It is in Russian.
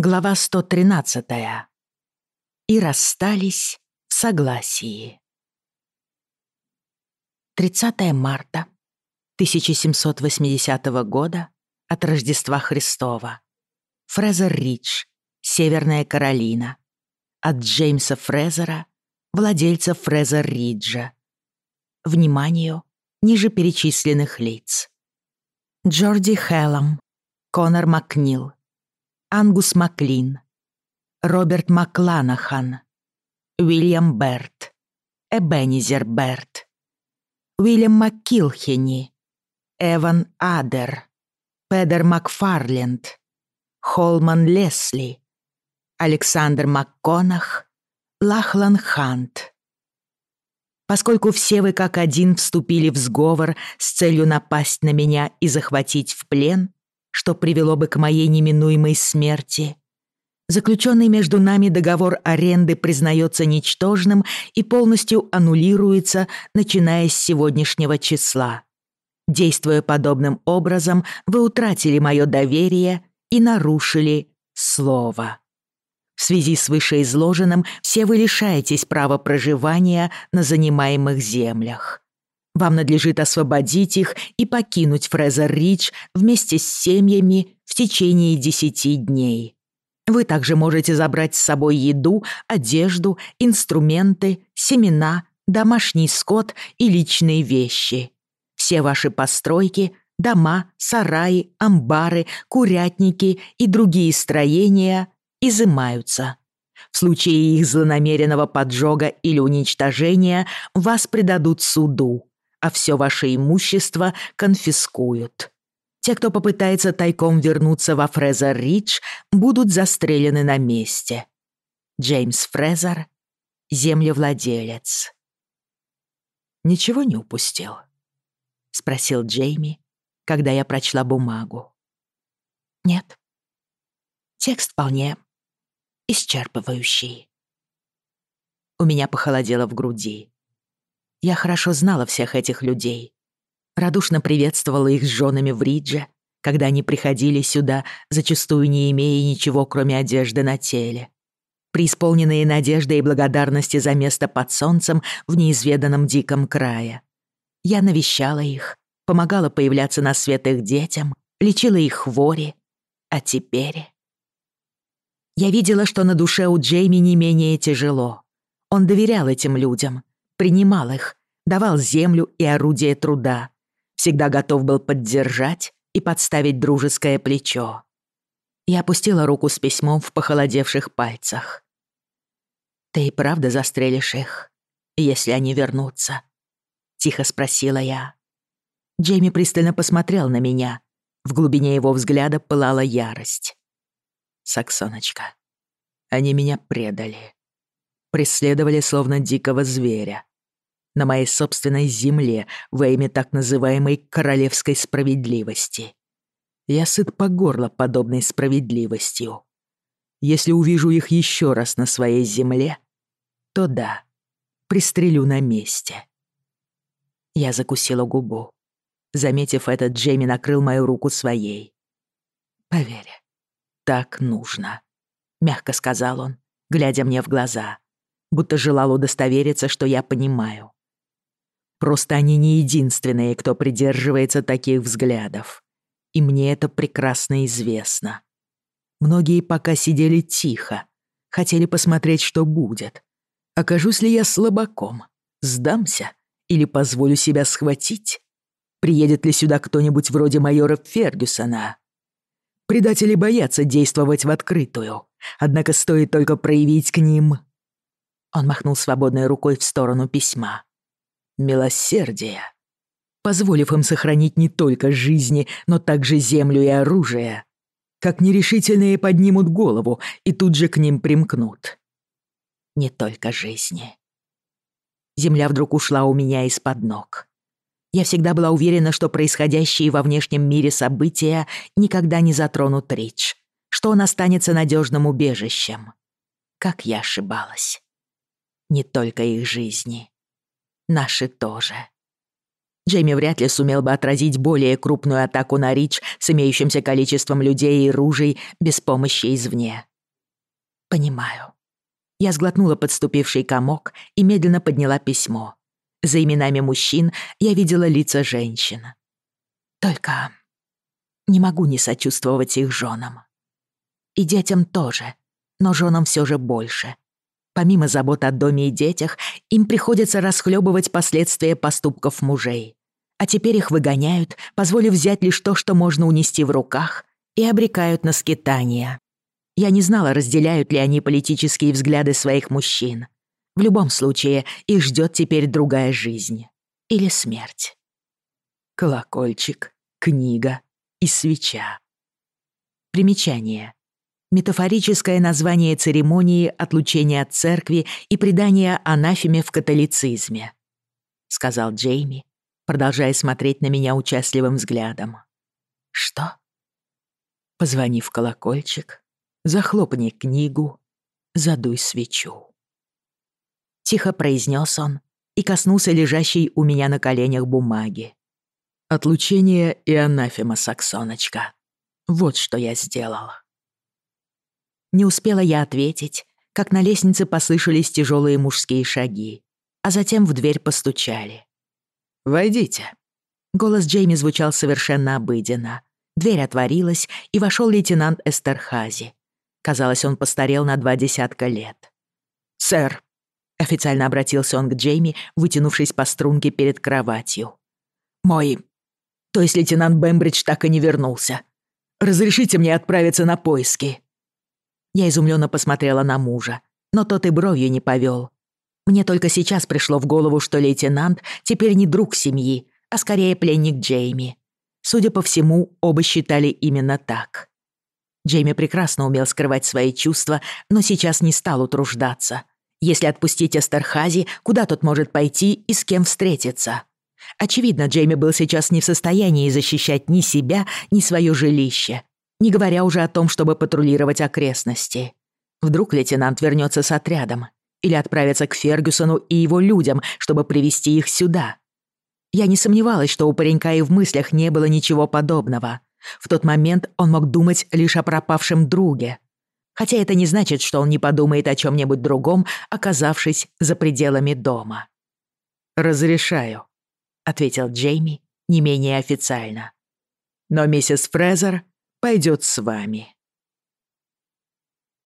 Глава 113. И расстались в согласии. 30 марта 1780 года от Рождества Христова. Фрезер-Ридж, Северная Каролина. От Джеймса Фрезера, владельца Фрезер-Риджа. Вниманию ниже перечисленных лиц. Джорди Хеллом, Конор Макнил, Ангус Маклин, Роберт Макланахан, Уильям Берт, Эбенизер Берт, Уильям Маккилхени, Эван Адер, Педер Макфарленд, Холман Лесли, Александр МакКонах, Лахлан Хант. Поскольку все вы как один вступили в сговор с целью напасть на меня и захватить в плен, что привело бы к моей неминуемой смерти. Заключенный между нами договор аренды признается ничтожным и полностью аннулируется, начиная с сегодняшнего числа. Действуя подобным образом, вы утратили мое доверие и нарушили слово. В связи с вышеизложенным все вы лишаетесь права проживания на занимаемых землях. Вам надлежит освободить их и покинуть Фрезер-Ридж вместе с семьями в течение десяти дней. Вы также можете забрать с собой еду, одежду, инструменты, семена, домашний скот и личные вещи. Все ваши постройки, дома, сараи, амбары, курятники и другие строения изымаются. В случае их злонамеренного поджога или уничтожения вас предадут суду а все ваше имущество конфискуют. Те, кто попытается тайком вернуться во Фрезер-Ридж, будут застрелены на месте. Джеймс Фрезер, землевладелец. «Ничего не упустил?» — спросил Джейми, когда я прочла бумагу. «Нет. Текст вполне исчерпывающий». У меня похолодело в груди. Я хорошо знала всех этих людей. Радушно приветствовала их с женами в Ридже, когда они приходили сюда, зачастую не имея ничего, кроме одежды на теле. Преисполненные надеждой и благодарности за место под солнцем в неизведанном диком крае. Я навещала их, помогала появляться на свет их детям, лечила их хвори. А теперь... Я видела, что на душе у Джейми не менее тяжело. Он доверял этим людям — принимал их, давал землю и орудие труда, всегда готов был поддержать и подставить дружеское плечо. Я опустила руку с письмом в похолодевших пальцах. «Ты и правда застрелишь их, если они вернутся?» — тихо спросила я. Джейми пристально посмотрел на меня. В глубине его взгляда пылала ярость. «Саксоночка, они меня предали преследовали словно дикого зверя. На моей собственной земле во имя так называемой королевской справедливости. Я сыт по горло подобной справедливостью. Если увижу их еще раз на своей земле, то да, пристрелю на месте. Я закусила губу. Заметив это, Джейми накрыл мою руку своей. «Поверь, так нужно», — мягко сказал он, глядя мне в глаза будто желал удостовериться, что я понимаю. Просто они не единственные, кто придерживается таких взглядов. И мне это прекрасно известно. Многие пока сидели тихо, хотели посмотреть, что будет. Окажусь ли я слабаком? Сдамся? Или позволю себя схватить? Приедет ли сюда кто-нибудь вроде майора Фергюсона? Предатели боятся действовать в открытую, однако стоит только проявить к ним он махнул свободной рукой в сторону письма. «Милосердие. Позволив им сохранить не только жизни, но также землю и оружие. Как нерешительные поднимут голову и тут же к ним примкнут. Не только жизни». Земля вдруг ушла у меня из-под ног. Я всегда была уверена, что происходящие во внешнем мире события никогда не затронут Рич, что он останется надежным убежищем. Как я ошибалась. Не только их жизни наши тоже. Джейми вряд ли сумел бы отразить более крупную атаку на Рич с имеющимся количеством людей и ружей без помощи извне. Понимаю. Я сглотнула подступивший комок и медленно подняла письмо. За именами мужчин я видела лица женщин. Только не могу не сочувствовать их женам. И детям тоже, но женам все же больше. Помимо забот о доме и детях, им приходится расхлебывать последствия поступков мужей. А теперь их выгоняют, позволив взять лишь то, что можно унести в руках, и обрекают на скитания. Я не знала, разделяют ли они политические взгляды своих мужчин. В любом случае, их ждет теперь другая жизнь. Или смерть. Колокольчик, книга и свеча. Примечание. Метафорическое название церемонии отлучения от церкви и предания анафеме в католицизме», — сказал Джейми, продолжая смотреть на меня участливым взглядом. «Что?» Позвони в колокольчик, захлопни книгу, задуй свечу. Тихо произнес он и коснулся лежащей у меня на коленях бумаги. Отлучение и анафема, Саксоночка. Вот что я сделала. сделал. Не успела я ответить, как на лестнице послышались тяжелые мужские шаги, а затем в дверь постучали. «Войдите». Голос Джейми звучал совершенно обыденно. Дверь отворилась, и вошел лейтенант Эстерхази. Казалось, он постарел на два десятка лет. «Сэр», — официально обратился он к Джейми, вытянувшись по струнке перед кроватью. «Мой... То есть лейтенант Бэмбридж так и не вернулся. Разрешите мне отправиться на поиски». Я изумленно посмотрела на мужа, но тот и бровью не повел. Мне только сейчас пришло в голову, что лейтенант теперь не друг семьи, а скорее пленник Джейми. Судя по всему, оба считали именно так. Джейми прекрасно умел скрывать свои чувства, но сейчас не стал утруждаться. Если отпустить Эстерхази, куда тот может пойти и с кем встретиться? Очевидно, Джейми был сейчас не в состоянии защищать ни себя, ни свое жилище не говоря уже о том, чтобы патрулировать окрестности. Вдруг лейтенант вернется с отрядом или отправится к Фергюсону и его людям, чтобы привести их сюда. Я не сомневалась, что у паренька и в мыслях не было ничего подобного. В тот момент он мог думать лишь о пропавшем друге. Хотя это не значит, что он не подумает о чем-нибудь другом, оказавшись за пределами дома. «Разрешаю», — ответил Джейми не менее официально. «Но миссис Фрезер пойдет с вами.